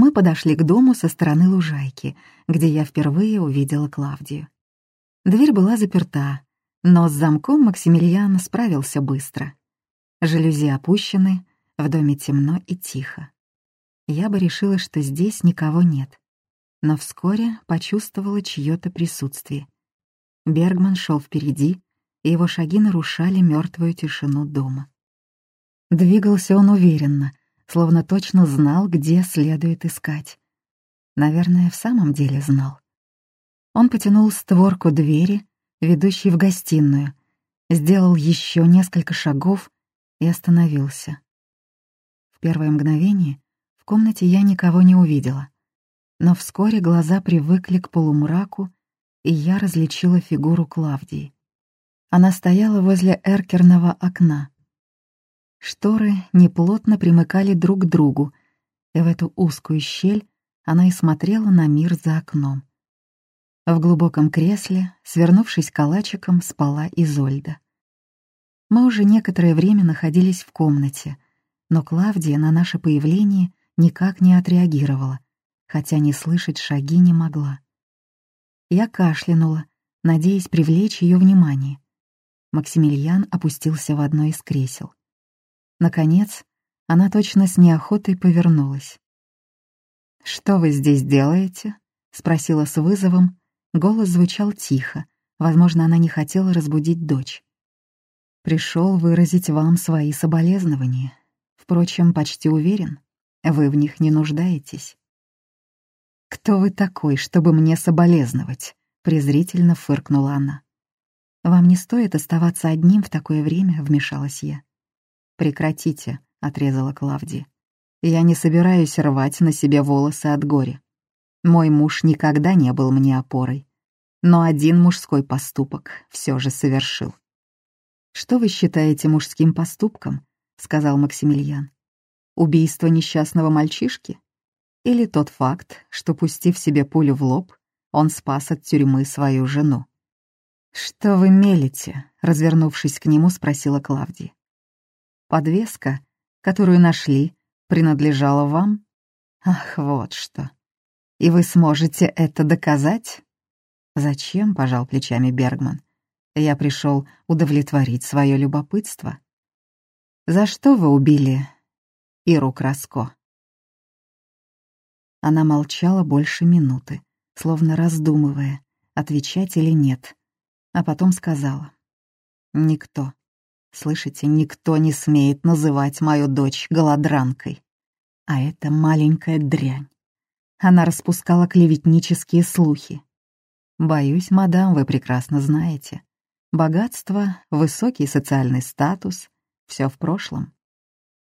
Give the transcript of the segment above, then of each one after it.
Мы подошли к дому со стороны лужайки, где я впервые увидела Клавдию. Дверь была заперта, но с замком Максимилиан справился быстро. Жалюзи опущены, в доме темно и тихо. Я бы решила, что здесь никого нет. Но вскоре почувствовала чьё-то присутствие. Бергман шел впереди, и его шаги нарушали мертвую тишину дома. Двигался он уверенно, словно точно знал, где следует искать. Наверное, в самом деле знал. Он потянул створку двери, ведущей в гостиную, сделал еще несколько шагов и остановился. В первое мгновение в комнате я никого не увидела, но вскоре глаза привыкли к полумраку, и я различила фигуру Клавдии. Она стояла возле эркерного окна. Шторы неплотно примыкали друг к другу, и в эту узкую щель она и смотрела на мир за окном. В глубоком кресле, свернувшись калачиком, спала Изольда. Мы уже некоторое время находились в комнате, но Клавдия на наше появление никак не отреагировала, хотя не слышать шаги не могла. Я кашлянула, надеясь привлечь ее внимание. Максимилиан опустился в одно из кресел. Наконец, она точно с неохотой повернулась. «Что вы здесь делаете?» — спросила с вызовом, Голос звучал тихо, возможно, она не хотела разбудить дочь. Пришел выразить вам свои соболезнования. Впрочем, почти уверен, вы в них не нуждаетесь. «Кто вы такой, чтобы мне соболезновать?» — презрительно фыркнула она. «Вам не стоит оставаться одним в такое время», — вмешалась я. «Прекратите», — отрезала Клавдия. «Я не собираюсь рвать на себе волосы от горя. Мой муж никогда не был мне опорой, но один мужской поступок все же совершил. «Что вы считаете мужским поступком?» — сказал Максимилиан. «Убийство несчастного мальчишки? Или тот факт, что, пустив себе пулю в лоб, он спас от тюрьмы свою жену?» «Что вы мелите?» — развернувшись к нему, спросила Клавдия. «Подвеска, которую нашли, принадлежала вам? Ах, вот что!» И вы сможете это доказать? Зачем, пожал плечами Бергман. Я пришел удовлетворить свое любопытство. За что вы убили Иру Краско? Она молчала больше минуты, словно раздумывая, отвечать или нет, а потом сказала. «Никто, слышите, никто не смеет называть мою дочь голодранкой. А это маленькая дрянь. Она распускала клеветнические слухи. «Боюсь, мадам, вы прекрасно знаете. Богатство, высокий социальный статус — все в прошлом.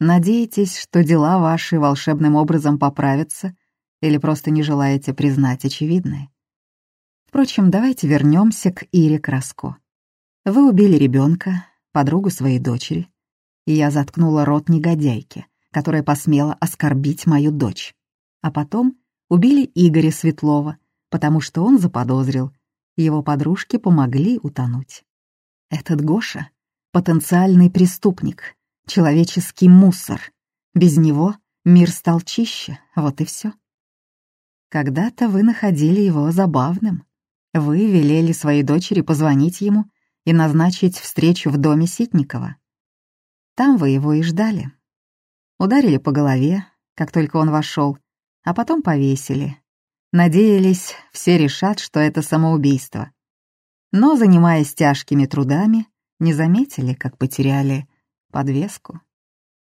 Надеетесь, что дела ваши волшебным образом поправятся или просто не желаете признать очевидное? Впрочем, давайте вернемся к Ире Краско. Вы убили ребенка, подругу своей дочери, и я заткнула рот негодяйке, которая посмела оскорбить мою дочь. А потом убили Игоря Светлова, потому что он заподозрил. Его подружки помогли утонуть. Этот Гоша — потенциальный преступник, человеческий мусор. Без него мир стал чище, вот и все. Когда-то вы находили его забавным. Вы велели своей дочери позвонить ему и назначить встречу в доме Ситникова. Там вы его и ждали. Ударили по голове, как только он вошел, а потом повесили. Надеялись, все решат, что это самоубийство. Но, занимаясь тяжкими трудами, не заметили, как потеряли подвеску.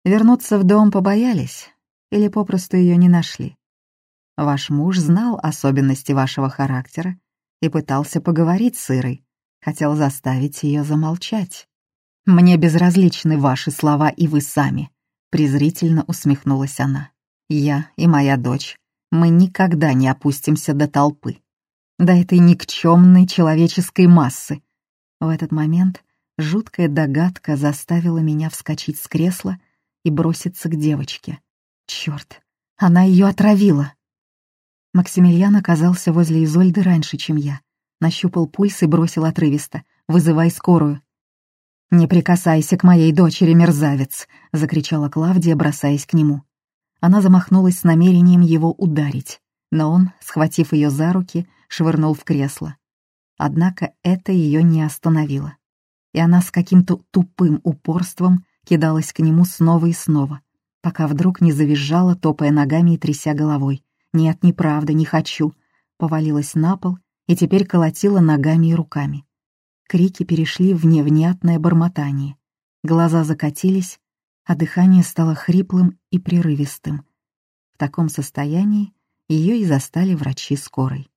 Вернуться в дом побоялись или попросту ее не нашли. Ваш муж знал особенности вашего характера и пытался поговорить с Ирой, хотел заставить ее замолчать. «Мне безразличны ваши слова и вы сами», — презрительно усмехнулась она. Я и моя дочь, мы никогда не опустимся до толпы, до этой никчемной человеческой массы. В этот момент жуткая догадка заставила меня вскочить с кресла и броситься к девочке. Черт, она ее отравила. Максимилиан оказался возле Изольды раньше, чем я. Нащупал пульс и бросил отрывисто. «Вызывай скорую». «Не прикасайся к моей дочери, мерзавец!» — закричала Клавдия, бросаясь к нему. Она замахнулась с намерением его ударить, но он, схватив ее за руки, швырнул в кресло. Однако это ее не остановило. И она с каким-то тупым упорством кидалась к нему снова и снова, пока вдруг не завизжала, топая ногами и тряся головой. «Нет, неправда, не хочу!» Повалилась на пол и теперь колотила ногами и руками. Крики перешли в невнятное бормотание. Глаза закатились, а дыхание стало хриплым и прерывистым. В таком состоянии ее и застали врачи скорой.